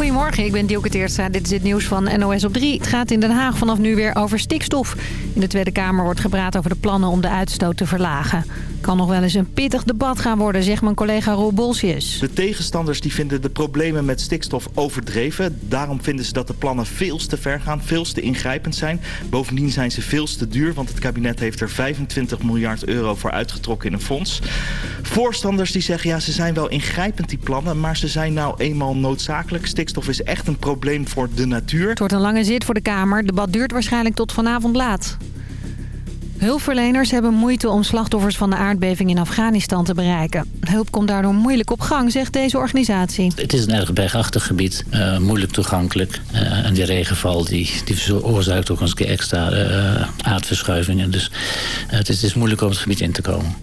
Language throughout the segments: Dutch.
Goedemorgen, ik ben Dielke Teertstra. Dit is het nieuws van NOS op 3. Het gaat in Den Haag vanaf nu weer over stikstof. In de Tweede Kamer wordt gepraat over de plannen om de uitstoot te verlagen. Kan nog wel eens een pittig debat gaan worden, zegt mijn collega Roel Bolsius. De tegenstanders die vinden de problemen met stikstof overdreven. Daarom vinden ze dat de plannen veel te ver gaan, veel te ingrijpend zijn. Bovendien zijn ze veel te duur, want het kabinet heeft er 25 miljard euro voor uitgetrokken in een fonds. Voorstanders die zeggen, ja, ze zijn wel ingrijpend die plannen, maar ze zijn nou eenmaal noodzakelijk. Stikstof is echt een probleem voor de natuur. Het wordt een lange zit voor de Kamer. Het debat duurt waarschijnlijk tot vanavond laat. Hulpverleners hebben moeite om slachtoffers van de aardbeving in Afghanistan te bereiken. Hulp komt daardoor moeilijk op gang, zegt deze organisatie. Het is een erg bergachtig gebied, uh, moeilijk toegankelijk. Uh, en die regenval die, die veroorzaakt ook eens een keer extra uh, aardverschuivingen. Dus het is, het is moeilijk om het gebied in te komen.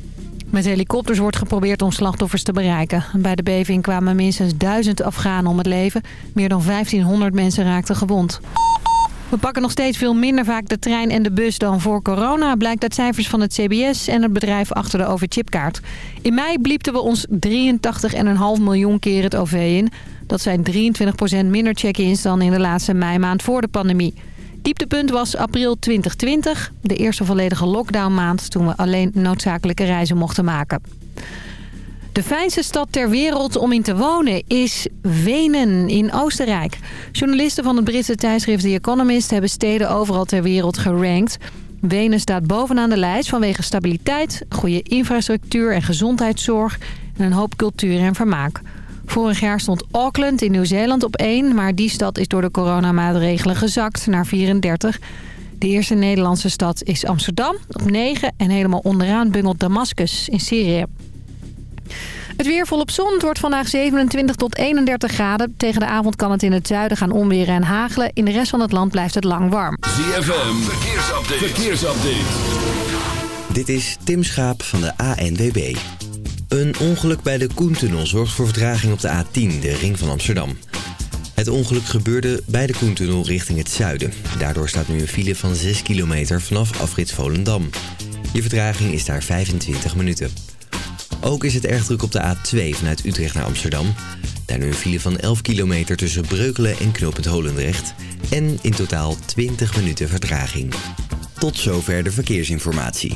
Met helikopters wordt geprobeerd om slachtoffers te bereiken. Bij de beving kwamen minstens duizend Afghanen om het leven. Meer dan 1500 mensen raakten gewond. We pakken nog steeds veel minder vaak de trein en de bus dan voor corona... blijkt uit cijfers van het CBS en het bedrijf achter de overchipkaart. In mei bliepten we ons 83,5 miljoen keer het OV in. Dat zijn 23% minder check-ins dan in de laatste meimaand voor de pandemie. Dieptepunt was april 2020, de eerste volledige lockdownmaand... toen we alleen noodzakelijke reizen mochten maken. De fijnste stad ter wereld om in te wonen is Wenen in Oostenrijk. Journalisten van het Britse tijdschrift The Economist hebben steden overal ter wereld gerankt. Wenen staat bovenaan de lijst vanwege stabiliteit, goede infrastructuur en gezondheidszorg... en een hoop cultuur en vermaak. Vorig jaar stond Auckland in Nieuw-Zeeland op 1... maar die stad is door de coronamaatregelen gezakt naar 34. De eerste Nederlandse stad is Amsterdam op 9... en helemaal onderaan bungelt Damascus in Syrië. Het weer volop zon. Het wordt vandaag 27 tot 31 graden. Tegen de avond kan het in het zuiden gaan onweren en hagelen. In de rest van het land blijft het lang warm. ZFM, verkeersupdate. verkeersupdate. Dit is Tim Schaap van de ANWB. Een ongeluk bij de Koentunnel zorgt voor vertraging op de A10, de ring van Amsterdam. Het ongeluk gebeurde bij de Koentunnel richting het zuiden. Daardoor staat nu een file van 6 kilometer vanaf afrit Volendam. Je vertraging is daar 25 minuten. Ook is het erg druk op de A2 vanuit Utrecht naar Amsterdam. Daar nu een file van 11 kilometer tussen Breukelen en Knopend Holendrecht. En in totaal 20 minuten vertraging. Tot zover de verkeersinformatie.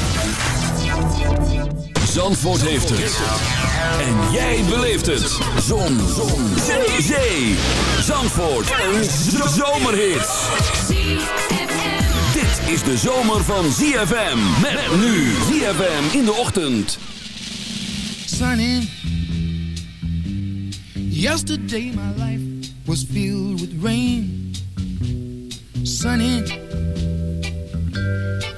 Zandvoort heeft het. En jij beleeft het. Zon. Zon. Zee. Zee. Zandvoort. Een zomerhit is de zomer van ZFM. Met nu ZFM in de ochtend. Sunny. Yesterday my life was filled with rain. Sunny.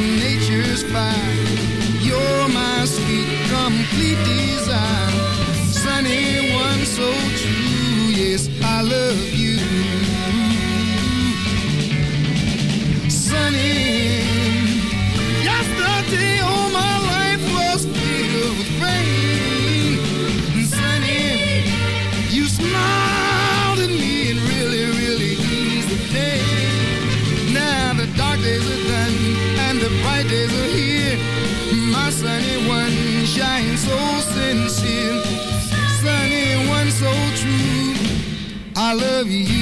nature's fire. friendship, sunny one so true. I love you.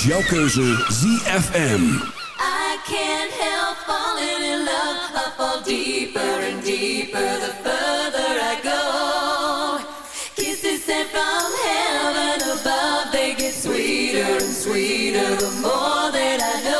is jouw keuze ZFM. I can't help falling in love. I fall deeper and deeper the further I go. Kisses sent from heaven above. They get sweeter and sweeter the more that I know.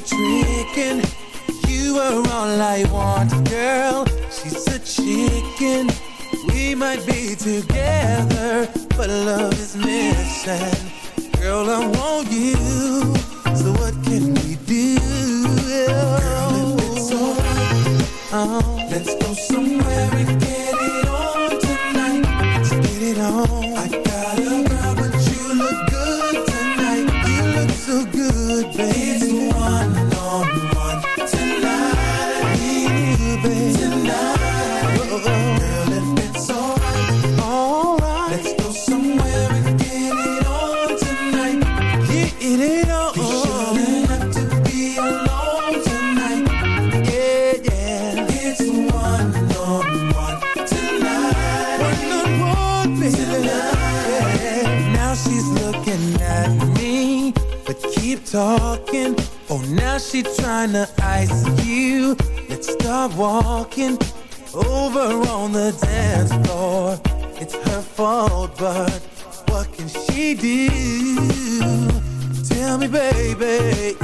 tricking? You are all I want, girl. She's a chicken. We might be together, but love is missing. Girl, I want you. So what can we do? Girl, if it's alright, oh. let's go somewhere walking over on the dance floor. It's her fault, but what can she do? Tell me, baby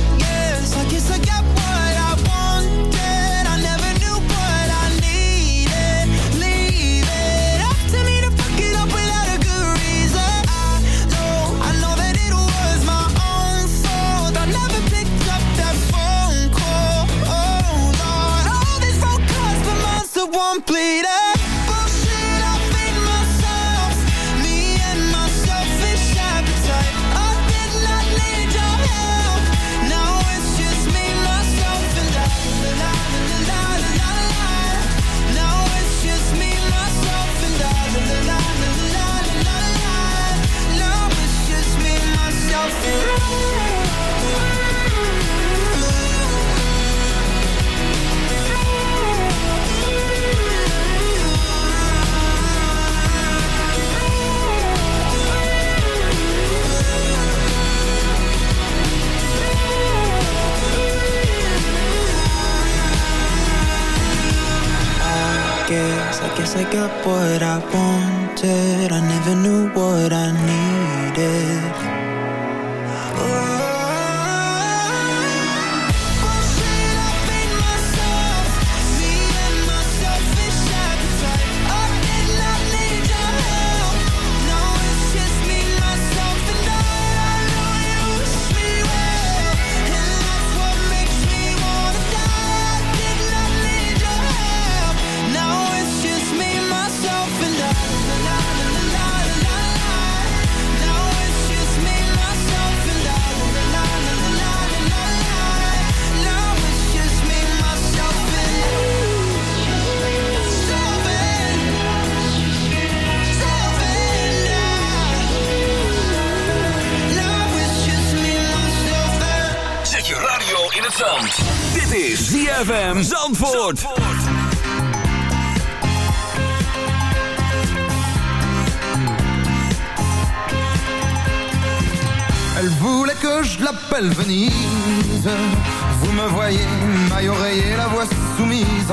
got what I wanted. I never knew what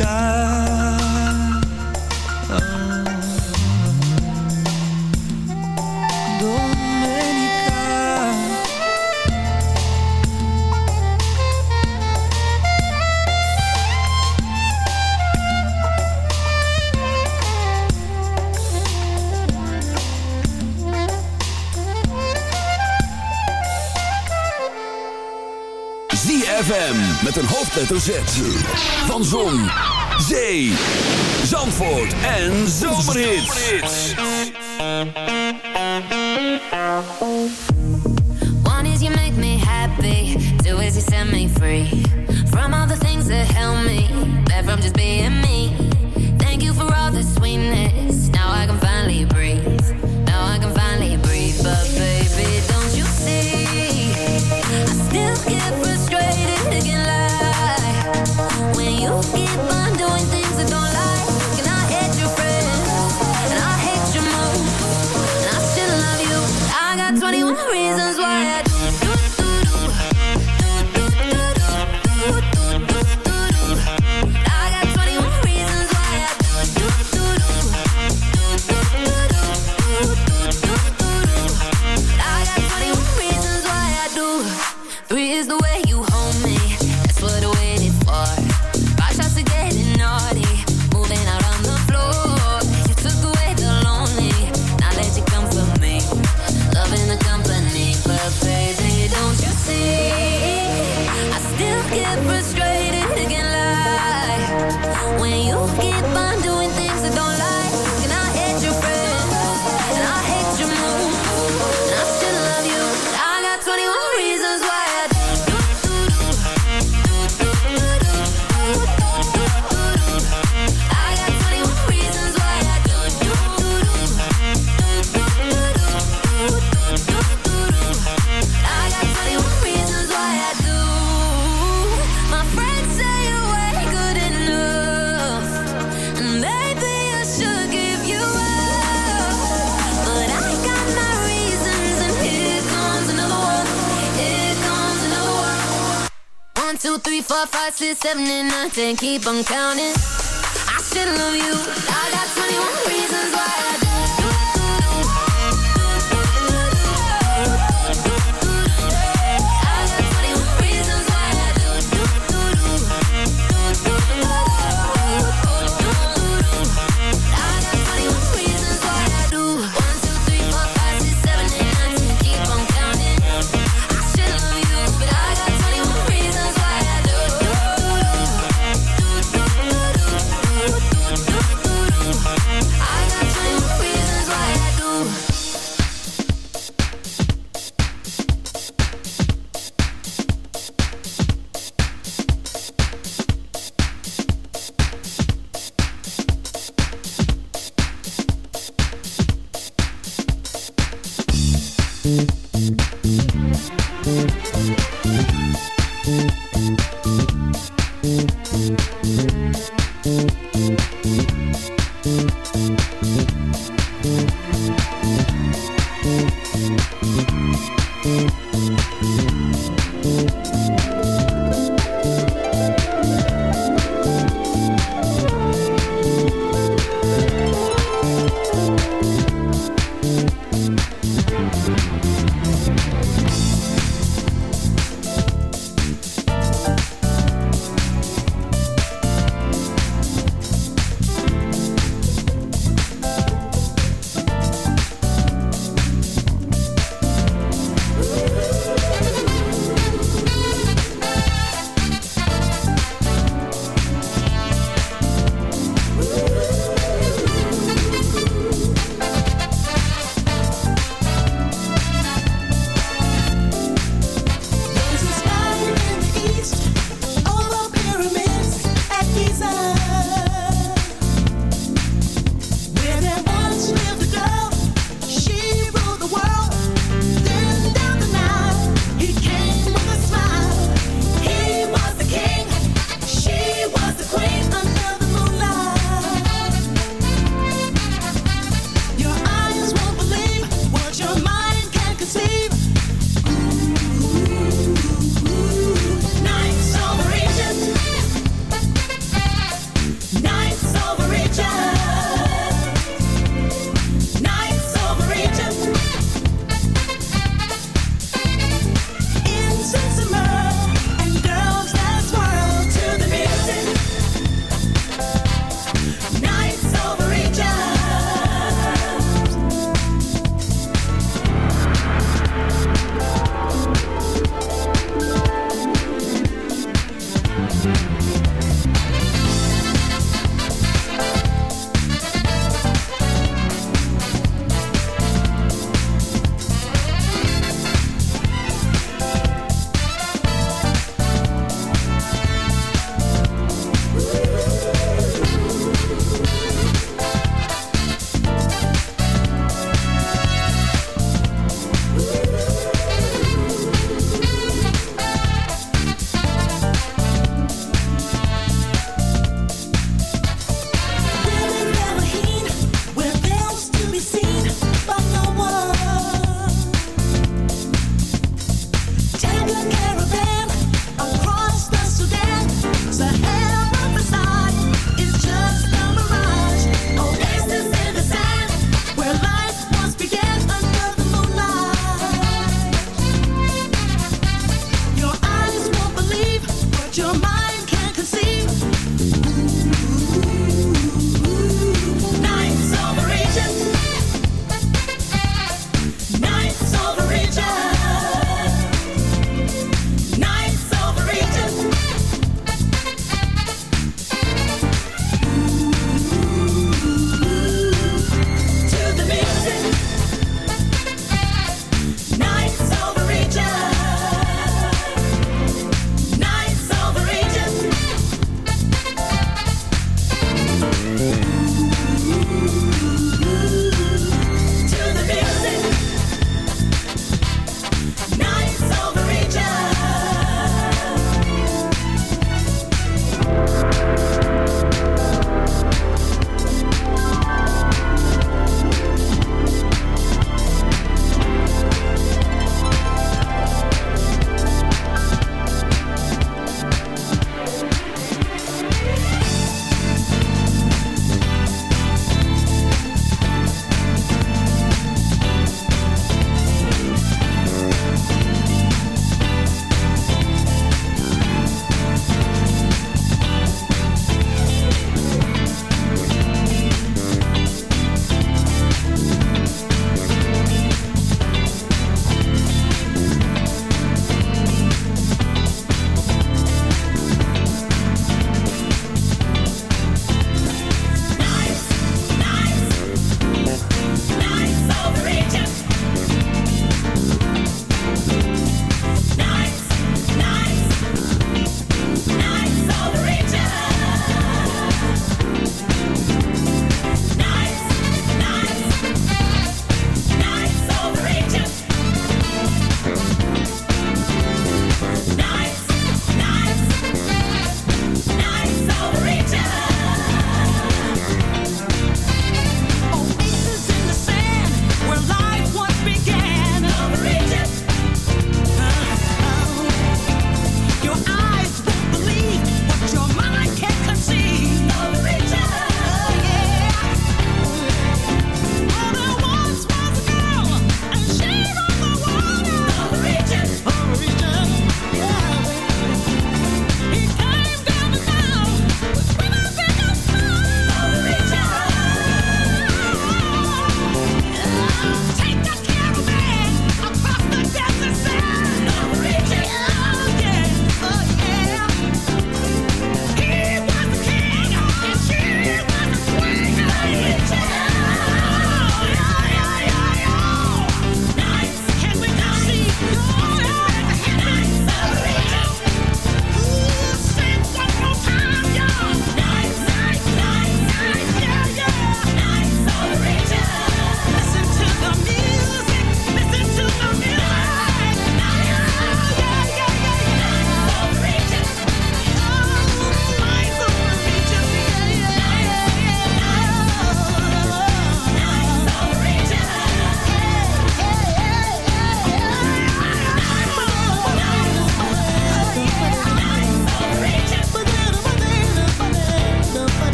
ficar. hoofdletter Z. Van Zon, Zee, Zandvoort en Zomerhits. One is you make me happy. Two is you set me free. From all the things that help me. Back from just being me. Thank you for all the sweetness. Now I can find four, five, six, seven, and nine, ten. Keep on counting. I still love you. I got 21 reasons why I do.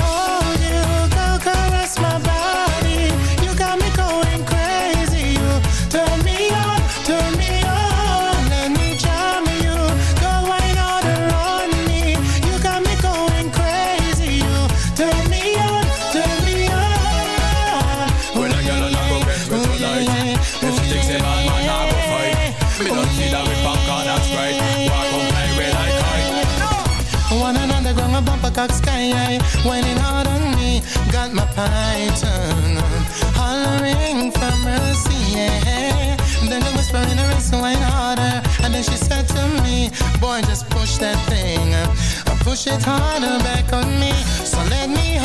home. Shit it harder back on me. So let me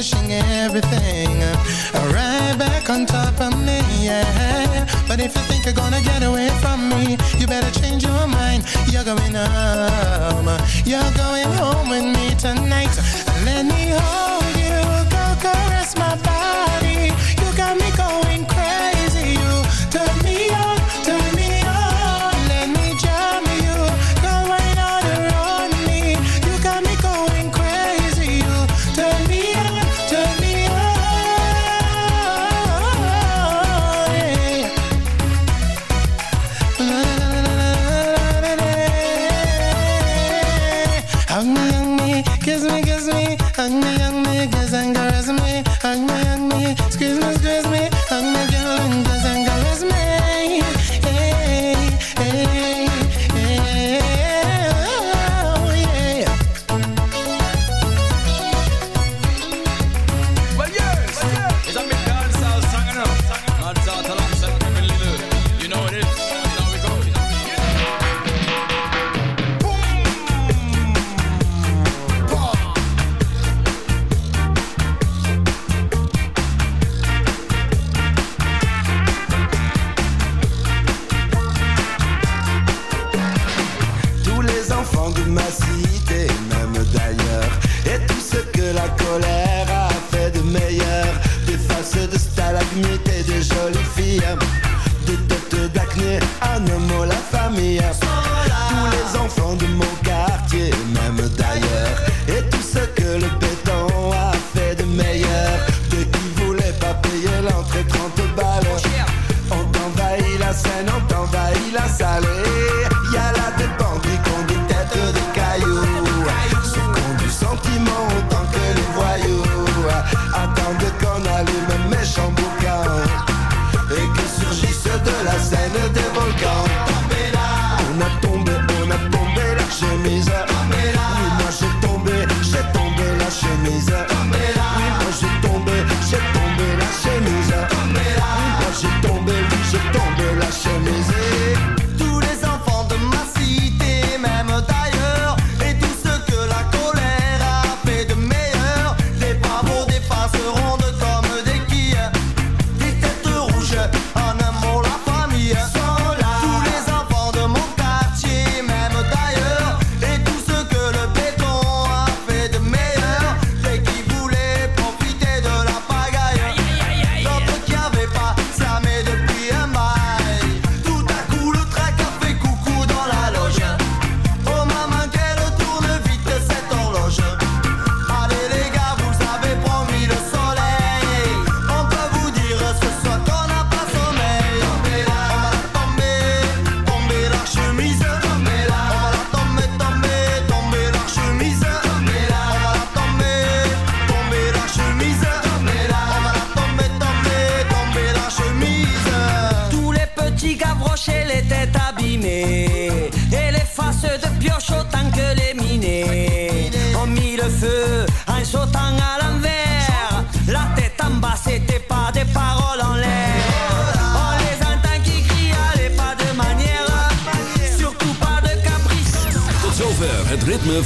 pushing everything uh, right back on top of me, yeah. But if you think you're gonna get away from me, you better change your mind. You're going home. You're going home with me tonight. Let me home.